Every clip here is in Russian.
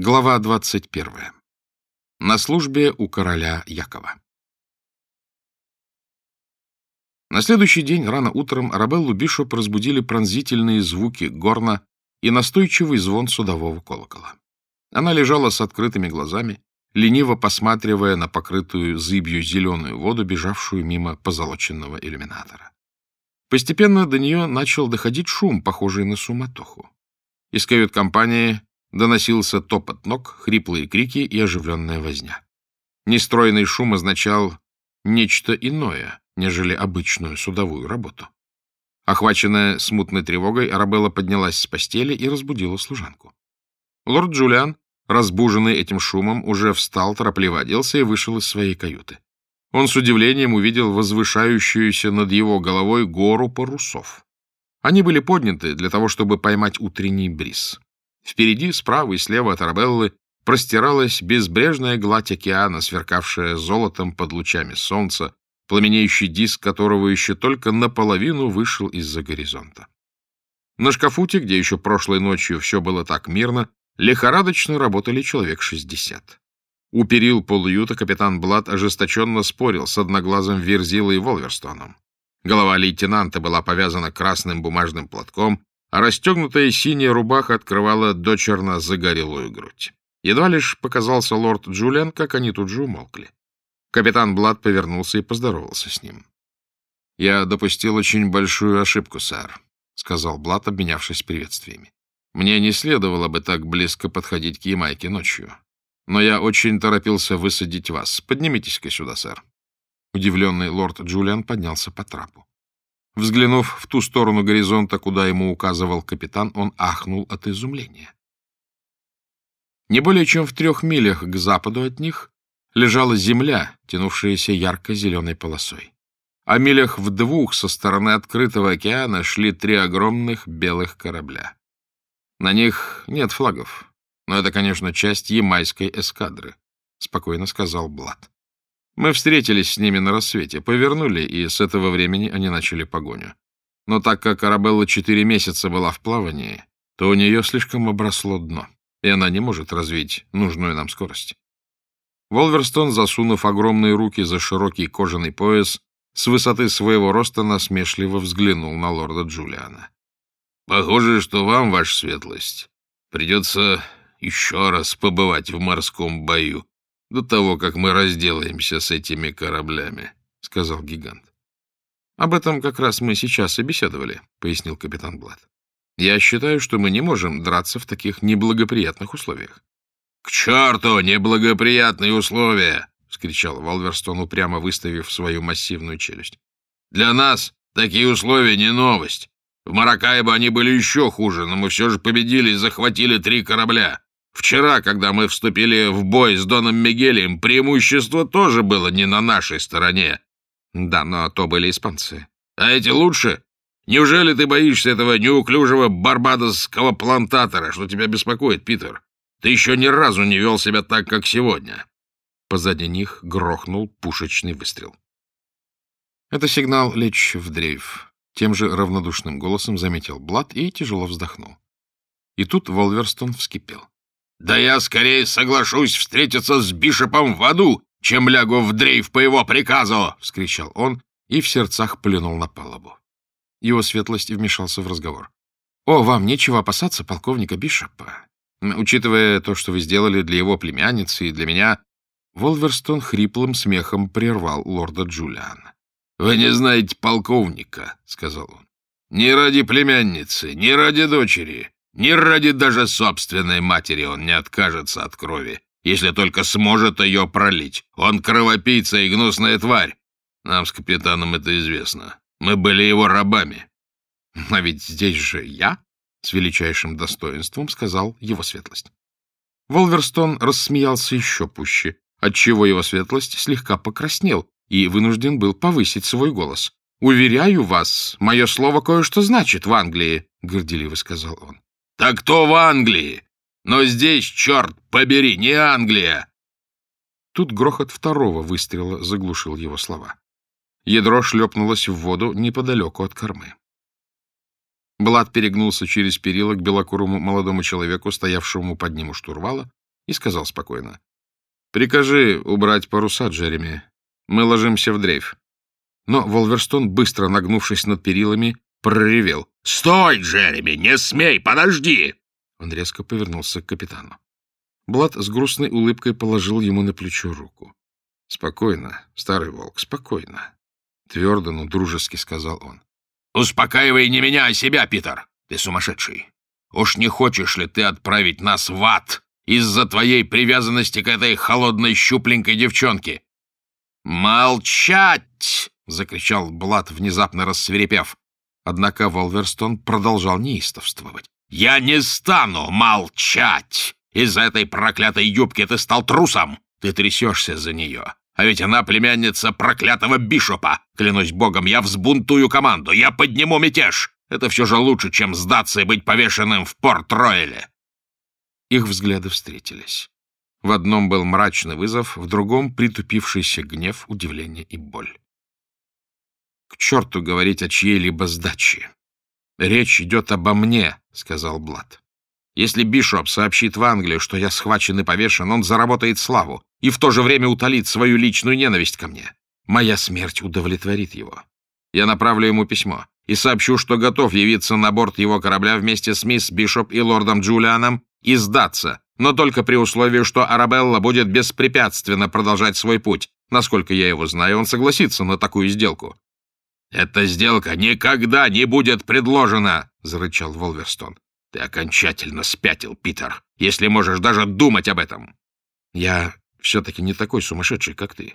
Глава 21. На службе у короля Якова. На следующий день рано утром Арабеллу Бишоп разбудили пронзительные звуки горна и настойчивый звон судового колокола. Она лежала с открытыми глазами, лениво посматривая на покрытую зыбью зеленую воду, бежавшую мимо позолоченного иллюминатора. Постепенно до нее начал доходить шум, похожий на суматоху. Из кают-компании Доносился топот ног, хриплые крики и оживленная возня. Нестройный шум означал нечто иное, нежели обычную судовую работу. Охваченная смутной тревогой, Арабелла поднялась с постели и разбудила служанку. Лорд Джулиан, разбуженный этим шумом, уже встал, торопливо оделся и вышел из своей каюты. Он с удивлением увидел возвышающуюся над его головой гору парусов. Они были подняты для того, чтобы поймать утренний бриз. Впереди, справа и слева от Арабеллы простиралась безбрежная гладь океана, сверкавшая золотом под лучами солнца, пламенеющий диск которого еще только наполовину вышел из-за горизонта. На шкафуте, где еще прошлой ночью все было так мирно, лихорадочно работали человек шестьдесят. У перил полуюта капитан Блад ожесточенно спорил с одноглазым Верзилой и Волверстоном. Голова лейтенанта была повязана красным бумажным платком, а расстегнутая синяя рубаха открывала дочерно загорелую грудь. Едва лишь показался лорд Джулиан, как они тут же умолкли. Капитан Блад повернулся и поздоровался с ним. — Я допустил очень большую ошибку, сэр, — сказал Блад, обменявшись приветствиями. — Мне не следовало бы так близко подходить к Ямайке ночью. Но я очень торопился высадить вас. Поднимитесь-ка сюда, сэр. Удивленный лорд Джулиан поднялся по трапу. Взглянув в ту сторону горизонта, куда ему указывал капитан, он ахнул от изумления. Не более чем в трех милях к западу от них лежала земля, тянувшаяся ярко-зеленой полосой. А милях в двух со стороны открытого океана шли три огромных белых корабля. На них нет флагов, но это, конечно, часть ямайской эскадры, — спокойно сказал Блад. Мы встретились с ними на рассвете, повернули, и с этого времени они начали погоню. Но так как Арабелла четыре месяца была в плавании, то у нее слишком обросло дно, и она не может развить нужную нам скорость. Волверстон, засунув огромные руки за широкий кожаный пояс, с высоты своего роста насмешливо взглянул на лорда Джулиана. — Похоже, что вам, ваша светлость, придется еще раз побывать в морском бою, до того, как мы разделаемся с этими кораблями, — сказал гигант. — Об этом как раз мы сейчас и беседовали, — пояснил капитан Блад. — Я считаю, что мы не можем драться в таких неблагоприятных условиях. — К черту неблагоприятные условия! — вскричал Валверстон, упрямо выставив свою массивную челюсть. — Для нас такие условия не новость. В Маракайбо они были еще хуже, но мы все же победили и захватили три корабля. Вчера, когда мы вступили в бой с Доном Мигелем, преимущество тоже было не на нашей стороне. Да, но то были испанцы. А эти лучше? Неужели ты боишься этого неуклюжего барбадосского плантатора? Что тебя беспокоит, Питер? Ты еще ни разу не вел себя так, как сегодня. Позади них грохнул пушечный выстрел. Это сигнал лечь в дрейф. Тем же равнодушным голосом заметил Блад и тяжело вздохнул. И тут Волверстон вскипел. Да я скорее соглашусь встретиться с Бишопом в аду, чем лягу в дрейф по его приказу! — вскричал он и в сердцах плюнул на палубу. Его светлость вмешался в разговор. — О, вам нечего опасаться полковника Бишопа. Учитывая то, что вы сделали для его племянницы и для меня... Волверстон хриплым смехом прервал лорда Джулиана. — Вы не знаете полковника, — сказал он. — Ни ради племянницы, ни ради дочери. Ни ради даже собственной матери он не откажется от крови, если только сможет ее пролить. Он кровопийца и гнусная тварь. Нам с капитаном это известно. Мы были его рабами. А ведь здесь же я, — с величайшим достоинством сказал его светлость. Волверстон рассмеялся еще пуще, отчего его светлость слегка покраснел и вынужден был повысить свой голос. «Уверяю вас, мое слово кое-что значит в Англии», — горделиво сказал он. Так то в Англии. Но здесь, черт побери, не Англия. Тут грохот второго выстрела заглушил его слова. Ядро шлепнулось в воду неподалеку от кормы. Блад перегнулся через перила к белокурому молодому человеку, стоявшему под ним у штурвала, и сказал спокойно. «Прикажи убрать паруса, Джереми. Мы ложимся в дрейф». Но Волверстон, быстро нагнувшись над перилами, проревел. «Стой, Джереми! Не смей! Подожди!» Он резко повернулся к капитану. Блад с грустной улыбкой положил ему на плечо руку. — Спокойно, старый волк, спокойно. Твердо, но дружески сказал он. — Успокаивай не меня, а себя, Питер. Ты сумасшедший. Уж не хочешь ли ты отправить нас в ад из-за твоей привязанности к этой холодной щупленькой девчонке? — Молчать! — закричал Блад, внезапно рассверепев. Однако Волверстон продолжал неистовствовать. «Я не стану молчать! Из-за этой проклятой юбки ты стал трусом! Ты трясешься за нее! А ведь она племянница проклятого Бишопа! Клянусь богом, я взбунтую команду! Я подниму мятеж! Это все же лучше, чем сдаться и быть повешенным в Порт-Ройле!» Их взгляды встретились. В одном был мрачный вызов, в другом — притупившийся гнев, удивление и боль. К черту говорить о чьей-либо сдаче. Речь идет обо мне, — сказал Блад. Если Бишоп сообщит в Англию, что я схвачен и повешен, он заработает славу и в то же время утолит свою личную ненависть ко мне. Моя смерть удовлетворит его. Я направлю ему письмо и сообщу, что готов явиться на борт его корабля вместе с мисс Бишоп и лордом Джулианом и сдаться, но только при условии, что Арабелла будет беспрепятственно продолжать свой путь. Насколько я его знаю, он согласится на такую сделку. «Эта сделка никогда не будет предложена!» — зарычал Волверстон. «Ты окончательно спятил, Питер, если можешь даже думать об этом!» «Я все-таки не такой сумасшедший, как ты.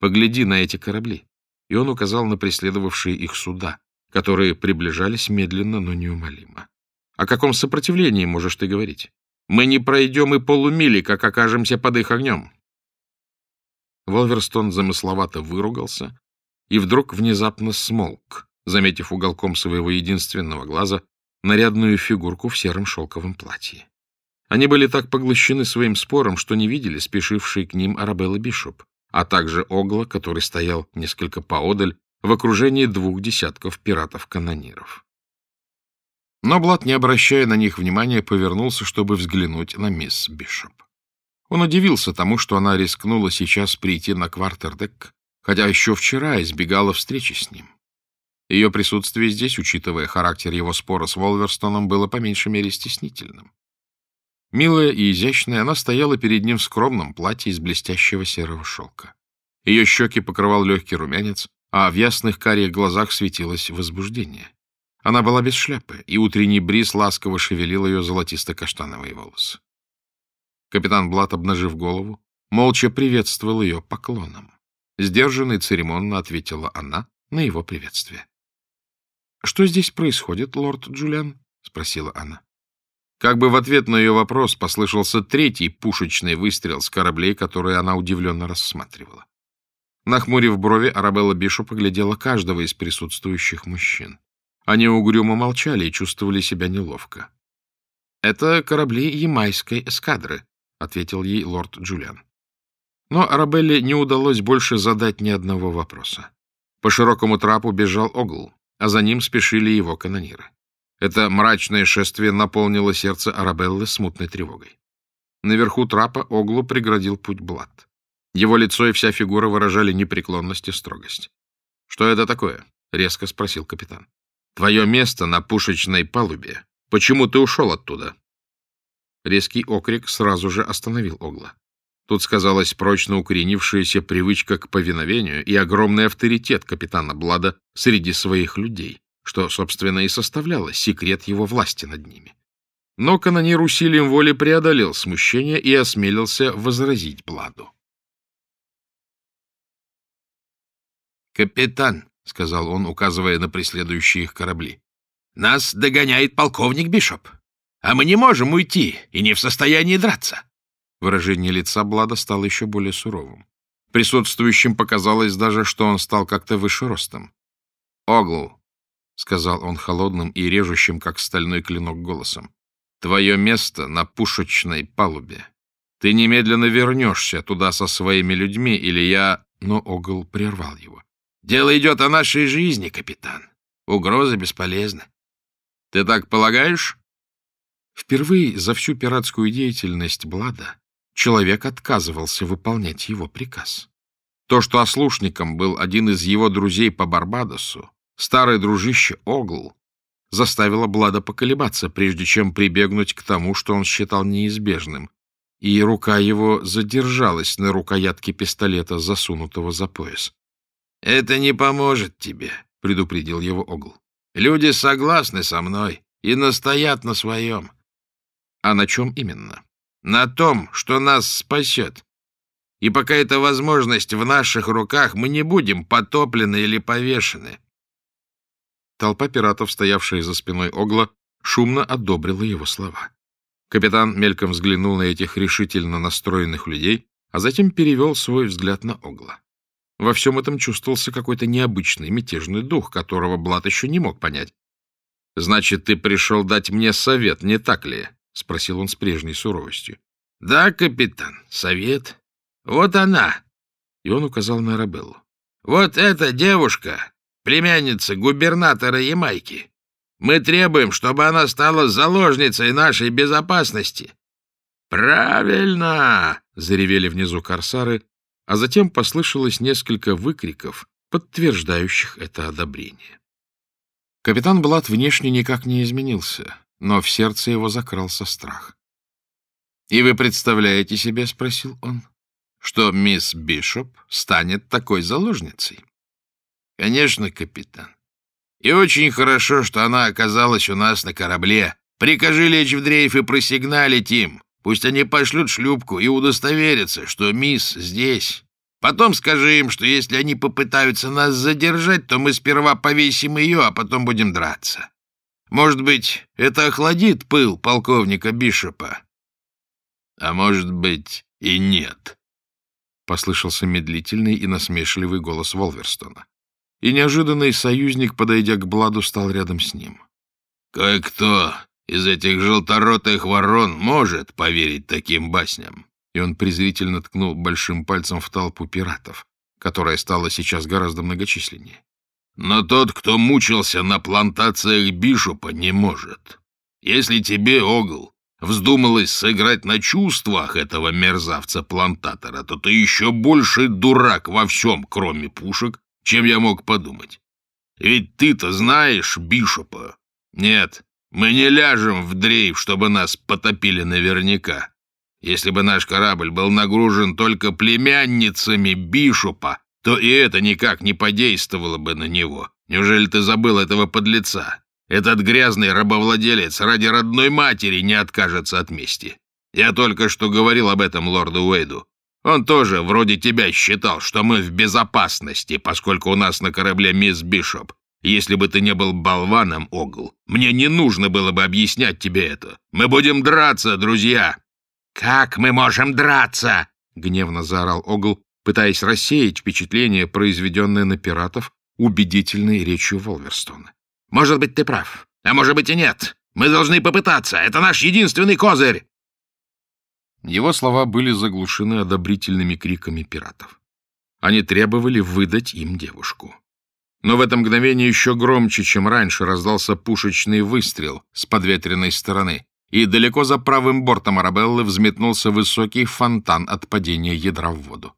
Погляди на эти корабли!» И он указал на преследовавшие их суда, которые приближались медленно, но неумолимо. «О каком сопротивлении можешь ты говорить? Мы не пройдем и полумили, как окажемся под их огнем!» Волверстон замысловато выругался, и вдруг внезапно смолк, заметив уголком своего единственного глаза нарядную фигурку в сером шелковом платье. Они были так поглощены своим спором, что не видели спешивший к ним Арабелла Бишоп, а также Огла, который стоял несколько поодаль в окружении двух десятков пиратов-канониров. Но Блад, не обращая на них внимания, повернулся, чтобы взглянуть на мисс Бишоп. Он удивился тому, что она рискнула сейчас прийти на квартердек хотя еще вчера избегала встречи с ним. Ее присутствие здесь, учитывая характер его спора с Волверстоном, было по меньшей мере стеснительным. Милая и изящная, она стояла перед ним в скромном платье из блестящего серого шелка. Ее щеки покрывал легкий румянец, а в ясных карих глазах светилось возбуждение. Она была без шляпы, и утренний бриз ласково шевелил ее золотисто-каштановые волосы. Капитан Блат, обнажив голову, молча приветствовал ее поклоном. Сдержанно и церемонно ответила она на его приветствие. — Что здесь происходит, лорд Джулиан? — спросила она. Как бы в ответ на ее вопрос послышался третий пушечный выстрел с кораблей, которые она удивленно рассматривала. Нахмурив брови, Арабелла Бишу поглядела каждого из присутствующих мужчин. Они угрюмо молчали и чувствовали себя неловко. — Это корабли ямайской эскадры, — ответил ей лорд Джулиан. Но Арабелле не удалось больше задать ни одного вопроса. По широкому трапу бежал Огл, а за ним спешили его канониры. Это мрачное шествие наполнило сердце Арабеллы смутной тревогой. Наверху трапа Оглу преградил путь Блад. Его лицо и вся фигура выражали непреклонность и строгость. — Что это такое? — резко спросил капитан. — Твое место на пушечной палубе. Почему ты ушел оттуда? Резкий окрик сразу же остановил Огла. Тут сказалась прочно укоренившаяся привычка к повиновению и огромный авторитет капитана Блада среди своих людей, что, собственно, и составляло секрет его власти над ними. Но канонир усилием воли преодолел смущение и осмелился возразить Бладу. «Капитан», — сказал он, указывая на преследующие их корабли, — «нас догоняет полковник Бишоп, а мы не можем уйти и не в состоянии драться. Выражение лица Блада стало еще более суровым. Присутствующим показалось даже, что он стал как-то выше ростом. «Огл», — сказал он холодным и режущим, как стальной клинок, голосом, — «твое место на пушечной палубе. Ты немедленно вернешься туда со своими людьми, или я...» Но Огл прервал его. «Дело идет о нашей жизни, капитан. Угрозы бесполезны. Ты так полагаешь?» Впервые за всю пиратскую деятельность Блада человек отказывался выполнять его приказ. То, что ослушником был один из его друзей по Барбадосу, старый дружище Огл, заставило Блада поколебаться, прежде чем прибегнуть к тому, что он считал неизбежным, и рука его задержалась на рукоятке пистолета, засунутого за пояс. — Это не поможет тебе, — предупредил его Огл. — Люди согласны со мной и настоят на своем. — А на чем именно? — На том, что нас спасет. И пока эта возможность в наших руках, мы не будем потоплены или повешены. Толпа пиратов, стоявшая за спиной Огла, шумно одобрила его слова. Капитан мельком взглянул на этих решительно настроенных людей, а затем перевел свой взгляд на Огла. Во всем этом чувствовался какой-то необычный мятежный дух, которого Блат еще не мог понять. — Значит, ты пришел дать мне совет, не так ли? — спросил он с прежней суровостью. — Да, капитан, совет. Вот она. И он указал на Арабеллу. — Вот эта девушка, племянница губернатора Ямайки. Мы требуем, чтобы она стала заложницей нашей безопасности. Правильно, заревели внизу корсары, а затем послышалось несколько выкриков, подтверждающих это одобрение. Капитан Блад внешне никак не изменился, но в сердце его закрался страх. «И вы представляете себе, — спросил он, — что мисс Бишоп станет такой заложницей?» «Конечно, капитан. И очень хорошо, что она оказалась у нас на корабле. Прикажи лечь в дрейф и просигналить им. Пусть они пошлют шлюпку и удостоверятся, что мисс здесь. Потом скажи им, что если они попытаются нас задержать, то мы сперва повесим ее, а потом будем драться. Может быть, это охладит пыл полковника Бишопа? А может быть, и нет. Послышался медлительный и насмешливый голос Волверстона и неожиданный союзник, подойдя к Бладу, стал рядом с ним. «Кое-кто из этих желторотых ворон может поверить таким басням». И он презрительно ткнул большим пальцем в толпу пиратов, которая стала сейчас гораздо многочисленнее. «Но тот, кто мучился на плантациях Бишопа, не может. Если тебе, Огл, вздумалось сыграть на чувствах этого мерзавца-плантатора, то ты еще больше дурак во всем, кроме пушек чем я мог подумать. Ведь ты-то знаешь Бишопа. Нет, мы не ляжем в дрейф, чтобы нас потопили наверняка. Если бы наш корабль был нагружен только племянницами Бишопа, то и это никак не подействовало бы на него. Неужели ты забыл этого подлеца? Этот грязный рабовладелец ради родной матери не откажется от мести. Я только что говорил об этом лорду Уэйду. Он тоже, вроде тебя, считал, что мы в безопасности, поскольку у нас на корабле мисс Бишоп. Если бы ты не был болваном, Огл, мне не нужно было бы объяснять тебе это. Мы будем драться, друзья!» «Как мы можем драться?» — гневно заорал Огл, пытаясь рассеять впечатление, произведенное на пиратов, убедительной речью Волверстона. «Может быть, ты прав, а может быть и нет. Мы должны попытаться. Это наш единственный козырь!» Его слова были заглушены одобрительными криками пиратов. Они требовали выдать им девушку. Но в это мгновение еще громче, чем раньше, раздался пушечный выстрел с подветренной стороны, и далеко за правым бортом Арабеллы взметнулся высокий фонтан от падения ядра в воду.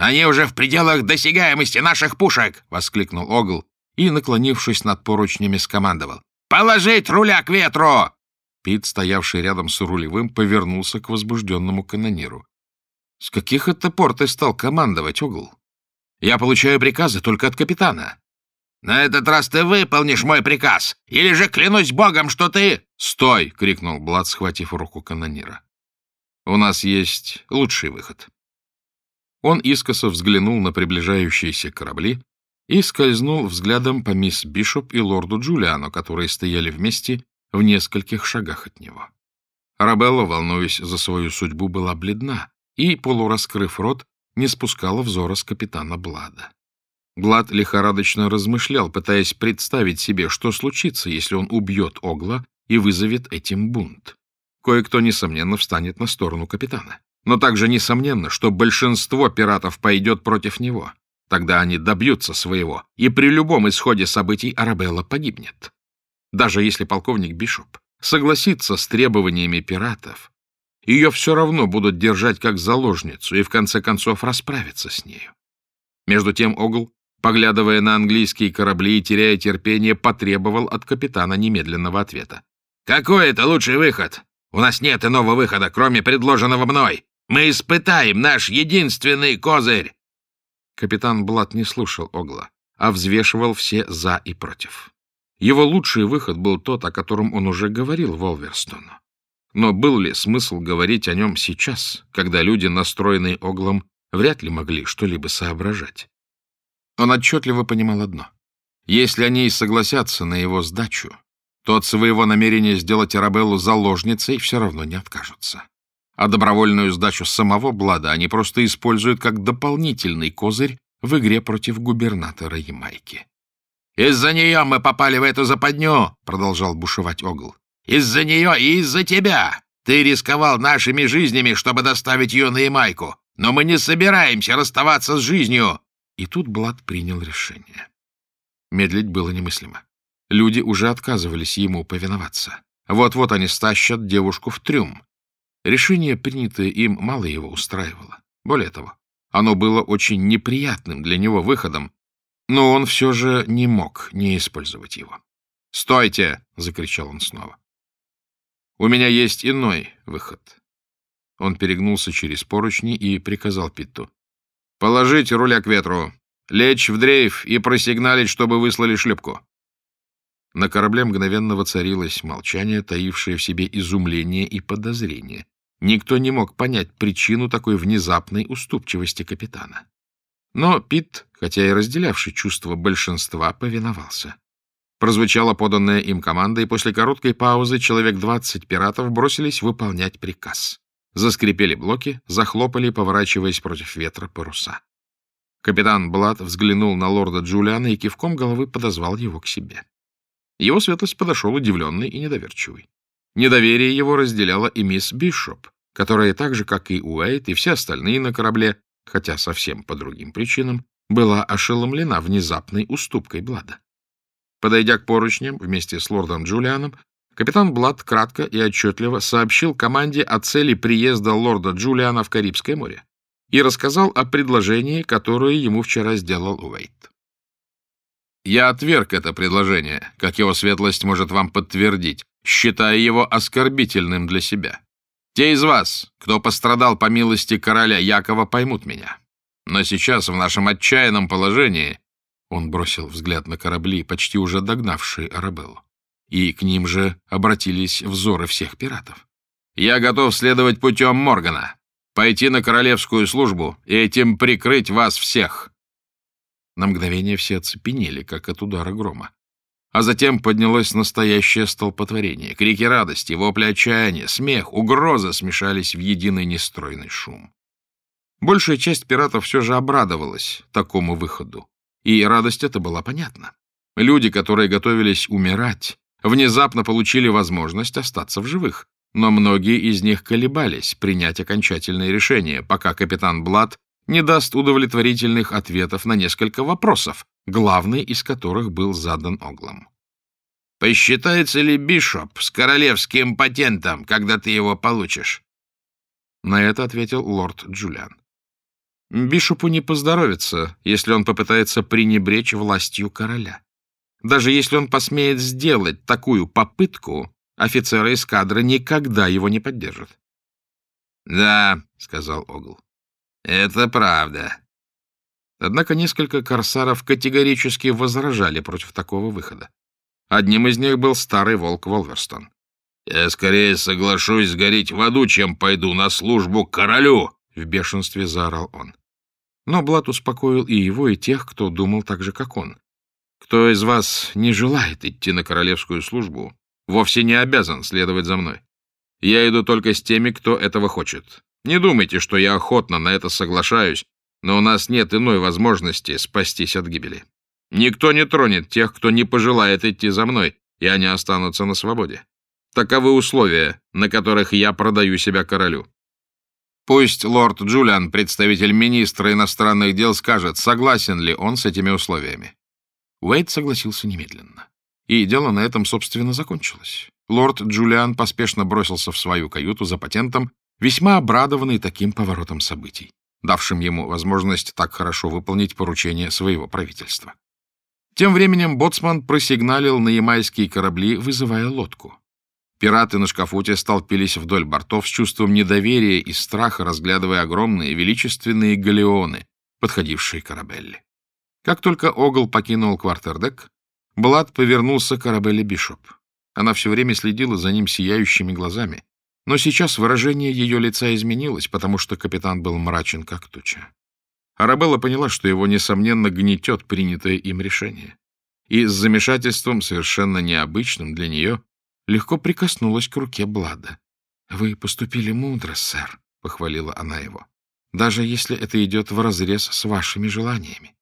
«Они уже в пределах досягаемости наших пушек!» — воскликнул Огл и, наклонившись над поручнями, скомандовал. «Положить руля к ветру!» Пит, стоявший рядом с рулевым, повернулся к возбужденному канониру. — С каких это пор ты стал командовать, Огл? Я получаю приказы только от капитана. — На этот раз ты выполнишь мой приказ, или же клянусь богом, что ты... — Стой! — крикнул Блад, схватив руку канонира. — У нас есть лучший выход. Он искоса взглянул на приближающиеся корабли и скользнул взглядом по мисс Бишоп и лорду Джулиану, которые стояли вместе в нескольких шагах от него. Арабелла, волнуясь за свою судьбу, была бледна и, полураскрыв рот, не спускала взора с капитана Блада. Блад лихорадочно размышлял, пытаясь представить себе, что случится, если он убьет Огла и вызовет этим бунт. Кое-кто, несомненно, встанет на сторону капитана. Но также несомненно, что большинство пиратов пойдет против него. Тогда они добьются своего, и при любом исходе событий Арабелла погибнет. Даже если полковник Бишоп согласится с требованиями пиратов, ее все равно будут держать как заложницу и в конце концов расправиться с нею. Между тем Огл, поглядывая на английские корабли и теряя терпение, потребовал от капитана немедленного ответа. «Какой это лучший выход? У нас нет иного выхода, кроме предложенного мной. Мы испытаем наш единственный козырь!» Капитан Блат не слушал Огла, а взвешивал все «за» и «против». Его лучший выход был тот, о котором он уже говорил Волверстону. Но был ли смысл говорить о нем сейчас, когда люди, настроенные Оглом, вряд ли могли что-либо соображать? Он отчетливо понимал одно. Если они и согласятся на его сдачу, то от своего намерения сделать Арабеллу заложницей все равно не откажутся. А добровольную сдачу самого Блада они просто используют как дополнительный козырь в игре против губернатора Ямайки. «Из-за нее мы попали в эту западню!» — продолжал бушевать Огл. Из-за нее и из-за тебя. Ты рисковал нашими жизнями, чтобы доставить ее на Ямайку. Но мы не собираемся расставаться с жизнью. И тут Блад принял решение. Медлить было немыслимо. Люди уже отказывались ему повиноваться. Вот-вот они стащат девушку в трюм. Решение, принятое им, мало его устраивало. Более того, оно было очень неприятным для него выходом, но он все же не мог не использовать его. «Стойте!» — закричал он снова. У меня есть иной выход. Он перегнулся через поручни и приказал Питту. «Положить руля к ветру, лечь в дрейф и просигналить, чтобы выслали шлюпку». На корабле мгновенно воцарилось молчание, таившее в себе изумление и подозрение. Никто не мог понять причину такой внезапной уступчивости капитана. Но Питт, хотя и разделявший чувство большинства, повиновался. Прозвучала поданная им команда, и после короткой паузы человек двадцать пиратов бросились выполнять приказ. Заскрипели блоки, захлопали, поворачиваясь против ветра паруса. Капитан Блад взглянул на лорда Джулиана и кивком головы подозвал его к себе. Его светлость подошел удивленный и недоверчивый. Недоверие его разделяла и мисс Бишоп, которая так же, как и Уэйт и все остальные на корабле, хотя совсем по другим причинам, была ошеломлена внезапной уступкой Блада. Подойдя к поручням вместе с лордом Джулианом, капитан Блад кратко и отчетливо сообщил команде о цели приезда лорда Джулиана в Карибское море и рассказал о предложении, которое ему вчера сделал Уэйт. «Я отверг это предложение, как его светлость может вам подтвердить, считая его оскорбительным для себя. Те из вас, кто пострадал по милости короля Якова, поймут меня. Но сейчас, в нашем отчаянном положении, он бросил взгляд на корабли, почти уже догнавшие Арабеллу. И к ним же обратились взоры всех пиратов. «Я готов следовать путем Моргана, пойти на королевскую службу и этим прикрыть вас всех». На мгновение все оцепенели, как от удара грома. А затем поднялось настоящее столпотворение. Крики радости, вопли отчаяния, смех, угрозы смешались в единый нестройный шум. Большая часть пиратов все же обрадовалась такому выходу. И радость эта была понятна. Люди, которые готовились умирать, внезапно получили возможность остаться в живых, но многие из них колебались принять окончательное решение, пока капитан Блад не даст удовлетворительных ответов на несколько вопросов, главный из которых был задан Оглом. «Посчитается ли Бишоп с королевским патентом, когда ты его получишь?» На это ответил лорд Джулиан. Бишопу не поздоровится, если он попытается пренебречь властью короля. Даже если он посмеет сделать такую попытку, офицеры эскадры никогда его не поддержат. — Да, — сказал Огл, — это правда. Однако несколько корсаров категорически возражали против такого выхода. Одним из них был старый волк Волверстон. — Я скорее соглашусь сгореть в аду, чем пойду на службу королю! — в бешенстве заорал он. Но Блад успокоил и его, и тех, кто думал так же, как он. Кто из вас не желает идти на королевскую службу, вовсе не обязан следовать за мной. Я иду только с теми, кто этого хочет. Не думайте, что я охотно на это соглашаюсь, но у нас нет иной возможности спастись от гибели. Никто не тронет тех, кто не пожелает идти за мной, и они останутся на свободе. Таковы условия, на которых я продаю себя королю. Пусть лорд Джулиан, представитель министра иностранных дел, скажет, согласен ли он с этими условиями. Уэйд согласился немедленно. И дело на этом, собственно, закончилось. Лорд Джулиан поспешно бросился в свою каюту за патентом, весьма обрадованный таким поворотом событий, давшим ему возможность так хорошо выполнить поручение своего правительства. Тем временем боцман просигналил на ямайские корабли, вызывая лодку. Пираты на шкафуте столпились вдоль бортов с чувством недоверия и страха, разглядывая огромные величественные галеоны, подходившие к. Как только Огл покинул квартердек, Блад повернулся к Арабелле Бишоп. Она все время следила за ним сияющими глазами, но сейчас выражение ее лица изменилось, потому что капитан был мрачен, как туча. Арабелла поняла, что его, несомненно, гнетет принятое им решение, и с замешательством, совершенно необычным для нее, легко прикоснулась к руке Блада. — Вы поступили мудро, сэр, — похвалила она его, — даже если это идет вразрез с вашими желаниями.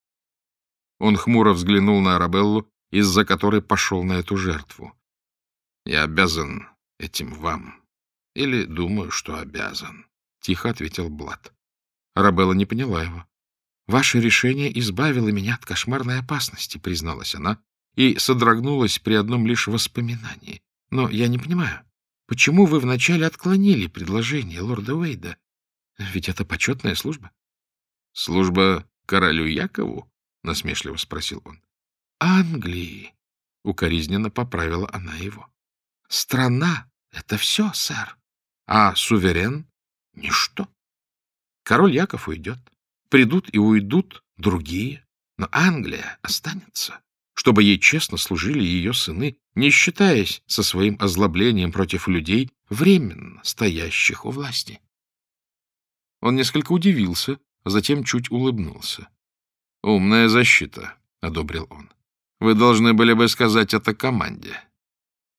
Он хмуро взглянул на Арабеллу, из-за которой пошел на эту жертву. — Я обязан этим вам. Или думаю, что обязан, — тихо ответил Блад. Арабелла не поняла его. — Ваше решение избавило меня от кошмарной опасности, — призналась она, и содрогнулась при одном лишь воспоминании. Но я не понимаю, почему вы вначале отклонили предложение лорда Уэйда? Ведь это почетная служба. — Служба королю Якову? — насмешливо спросил он. — Англии, — укоризненно поправила она его. — Страна — это все, сэр, а суверен — ничто. Король Яков уйдет, придут и уйдут другие, но Англия останется чтобы ей честно служили ее сыны, не считаясь со своим озлоблением против людей, временно стоящих у власти. Он несколько удивился, а затем чуть улыбнулся. — Умная защита, — одобрил он. — Вы должны были бы сказать это команде.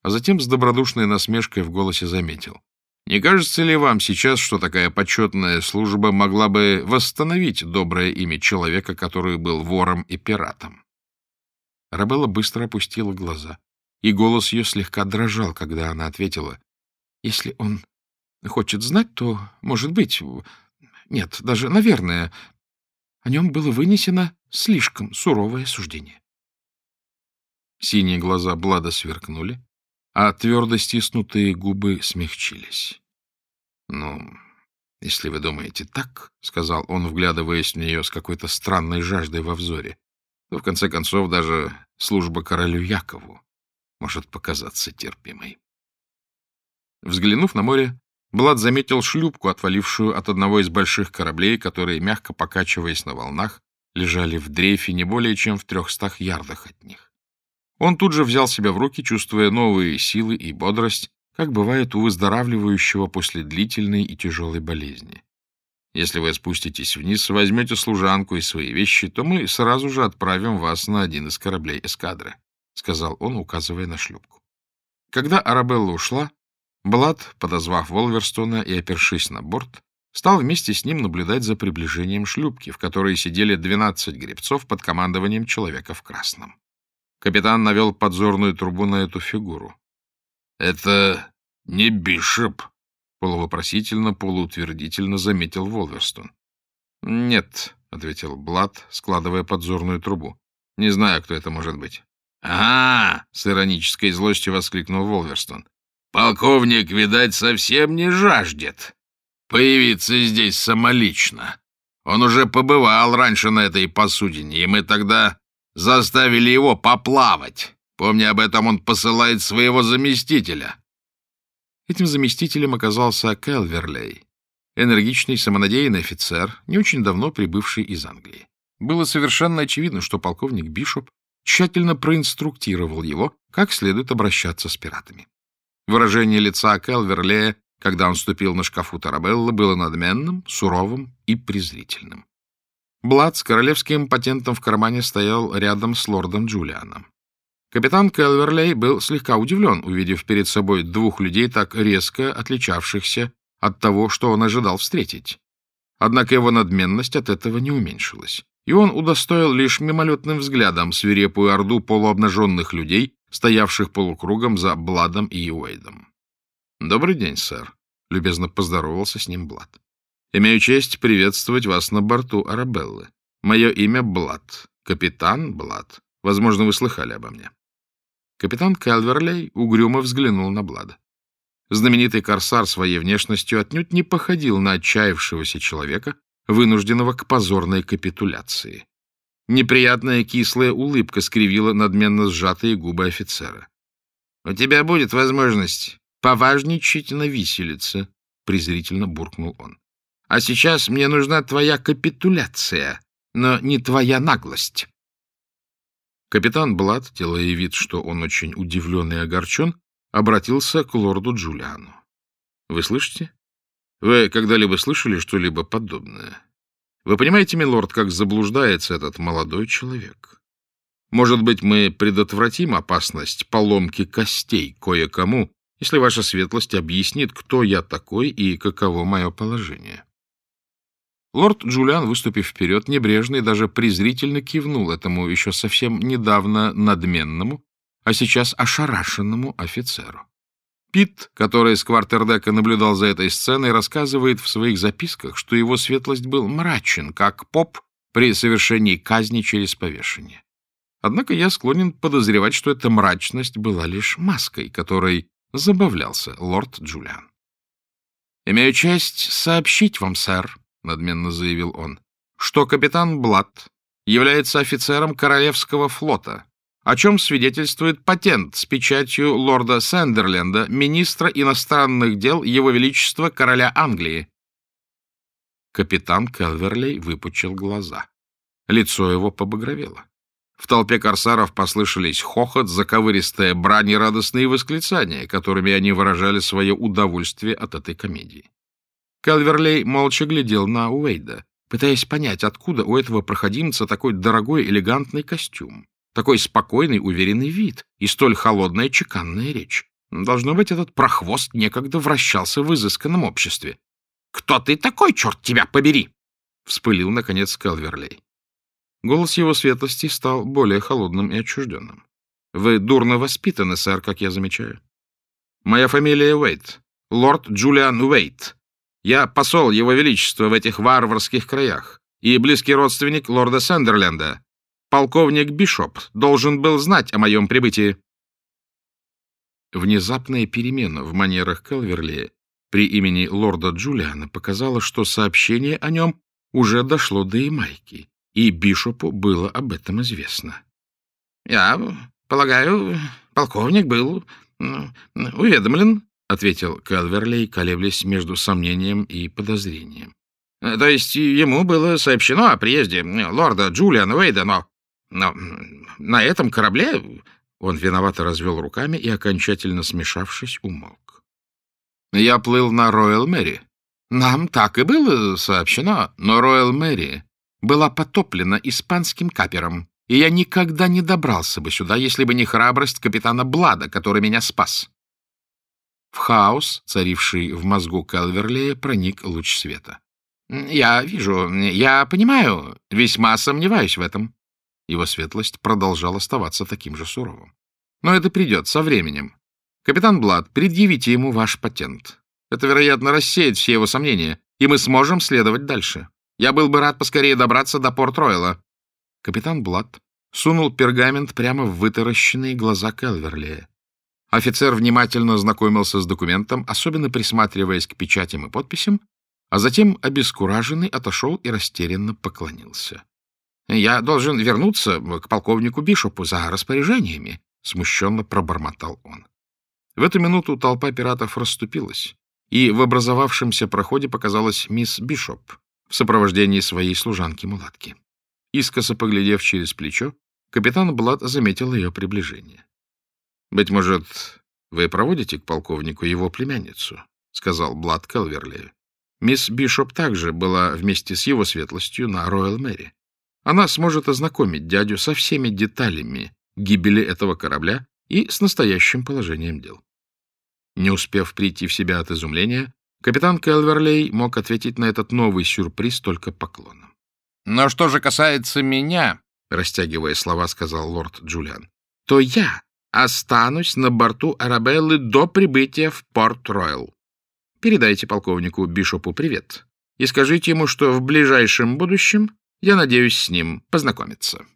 А затем с добродушной насмешкой в голосе заметил. — Не кажется ли вам сейчас, что такая почетная служба могла бы восстановить доброе имя человека, который был вором и пиратом? Рабелла быстро опустила глаза, и голос ее слегка дрожал, когда она ответила. — Если он хочет знать, то, может быть... Нет, даже, наверное, о нем было вынесено слишком суровое суждение. Синие глаза Блада сверкнули, а твердо стиснутые губы смягчились. — Ну, если вы думаете так, — сказал он, вглядываясь в нее с какой-то странной жаждой во взоре, то, в конце концов, даже служба королю Якову может показаться терпимой. Взглянув на море, Блад заметил шлюпку, отвалившую от одного из больших кораблей, которые, мягко покачиваясь на волнах, лежали в дрейфе не более чем в трехстах ярдах от них. Он тут же взял себя в руки, чувствуя новые силы и бодрость, как бывает у выздоравливающего после длительной и тяжелой болезни. Если вы спуститесь вниз, возьмете служанку и свои вещи, то мы сразу же отправим вас на один из кораблей эскадры, — сказал он, указывая на шлюпку. Когда Арабелла ушла, Блад, подозвав Волверстона и опершись на борт, стал вместе с ним наблюдать за приближением шлюпки, в которой сидели двенадцать гребцов под командованием человека в красном. Капитан навел подзорную трубу на эту фигуру. — Это не Бишоп, Полувопросительно, полуутвердительно заметил Волверстон. — Нет, — ответил Блад, складывая подзорную трубу. — Не знаю, кто это может быть. — А, — с иронической злостью воскликнул Волверстон. — Полковник, видать, совсем не жаждет появиться здесь самолично. Он уже побывал раньше на этой посудине, и мы тогда заставили его поплавать. Помня об этом, он посылает своего заместителя. Этим заместителем оказался Келверлей, энергичный, самонадеянный офицер, не очень давно прибывший из Англии. Было совершенно очевидно, что полковник Бишоп тщательно проинструктировал его, как следует обращаться с пиратами. Выражение лица Келверлея, когда он ступил на шкафу Тарабелла, было надменным, суровым и презрительным. Блад с королевским патентом в кармане стоял рядом с лордом Джулианом. Капитан Келверлей был слегка удивлен, увидев перед собой двух людей, так резко отличавшихся от того, что он ожидал встретить. Однако его надменность от этого не уменьшилась, и он удостоил лишь мимолетным взглядом свирепую орду полуобнаженных людей, стоявших полукругом за Бладом и Уэйдом. «Добрый день, сэр», — любезно поздоровался с ним Блад. «Имею честь приветствовать вас на борту Арабеллы. Мое имя Блад, капитан Блад. Возможно, вы слыхали обо мне». Капитан Калверлей угрюмо взглянул на Блада. знаменитый корсар своей внешностью отнюдь не походил на отчаявшегося человека, вынужденного к позорной капитуляции. Неприятная кислая улыбка скривила надменно сжатые губы офицера. — У тебя будет возможность поважничать на виселице, — презрительно буркнул он. — А сейчас мне нужна твоя капитуляция, но не твоя наглость. Капитан Блад, делая вид, что он очень удивлен и огорчен, обратился к лорду Джулиану. — Вы слышите? Вы когда-либо слышали что-либо подобное? Вы понимаете, милорд, как заблуждается этот молодой человек? Может быть, мы предотвратим опасность поломки костей кое-кому, если ваша светлость объяснит, кто я такой и каково мое положение. Лорд Джулиан, выступив вперед, небрежно и даже презрительно кивнул этому еще совсем недавно надменному, а сейчас ошарашенному офицеру. Пит, который с квартердека наблюдал за этой сценой, рассказывает в своих записках, что его светлость был мрачен, как поп при совершении казни через повешение. Однако я склонен подозревать, что эта мрачность была лишь маской, которой забавлялся лорд Джулиан. «Имею честь сообщить вам, сэр», — надменно заявил он, — что капитан Блад является офицером Королевского флота, о чем свидетельствует патент с печатью лорда Сэндерленда, министра иностранных дел Его Величества Короля Англии. Капитан Келверлей выпучил глаза. Лицо его побагровело. В толпе корсаров послышались хохот, заковыристая брань и радостные восклицания, которыми они выражали свое удовольствие от этой комедии. Калверлей молча глядел на Уэйда, пытаясь понять, откуда у этого проходимца такой дорогой элегантный костюм. Такой спокойный, уверенный вид и столь холодная чеканная речь. Должно быть, этот прохвост некогда вращался в изысканном обществе. — Кто ты такой, черт тебя побери? — вспылил, наконец, Келверлей. Голос его светлости стал более холодным и отчужденным. — Вы дурно воспитаны, сэр, как я замечаю. — Моя фамилия Уэйт, лорд Джулиан Уэйт. Я посол его величества в этих варварских краях и близкий родственник лорда Сандерленда, Полковник Бишоп должен был знать о моем прибытии. Внезапная перемена в манерах Келверли при имени лорда Джулиана показала, что сообщение о нем уже дошло до Ямайки, и Бишопу было об этом известно. — Я полагаю, полковник был уведомлен, — ответил Келверлей, колеблясь между сомнением и подозрением. — То есть ему было сообщено о приезде лорда Джулиана Уэйда, но но на этом корабле...» Он виновато развел руками и, окончательно смешавшись, умолк. «Я плыл на Роyal Мэри. Нам так и было сообщено, но Роyal Мэри была потоплена испанским капером, и я никогда не добрался бы сюда, если бы не храбрость капитана Блада, который меня спас». В хаос, царивший в мозгу Келверлея, проник луч света. «Я вижу, я понимаю, весьма сомневаюсь в этом. Его светлость продолжал оставаться таким же суровым. Но это придет со временем. Капитан Блад, предъявите ему ваш патент. Это, вероятно, рассеет все его сомнения, и мы сможем следовать дальше. Я был бы рад поскорее добраться до Порт-Ройла. Капитан Блад сунул пергамент прямо в вытаращенные глаза Келверлея. Офицер внимательно знакомился с документом, особенно присматриваясь к печатям и подписям, а затем, обескураженный, отошел и растерянно поклонился. Я должен вернуться к полковнику Бишопу за распоряжениями, — смущенно пробормотал он. В эту минуту толпа пиратов расступилась, и в образовавшемся проходе показалась мисс Бишоп в сопровождении своей служанки-мулатки. Искоса поглядев через плечо, капитан Блад заметил ее приближение. — Быть может, вы проводите к полковнику его племянницу? — сказал Блад Келверли. Мисс Бишоп также была вместе с его светлостью на Роyal Мэри. Она сможет ознакомить дядю со всеми деталями гибели этого корабля и с настоящим положением дел. Не успев прийти в себя от изумления, капитан Келверлей мог ответить на этот новый сюрприз только поклоном. «Но что же касается меня, — растягивая слова, сказал лорд Джулиан, — то я останусь на борту Арабеллы до прибытия в Порт-Ройл. Передайте полковнику Бишопу привет и скажите ему, что в ближайшем будущем я надеюсь с ним познакомиться.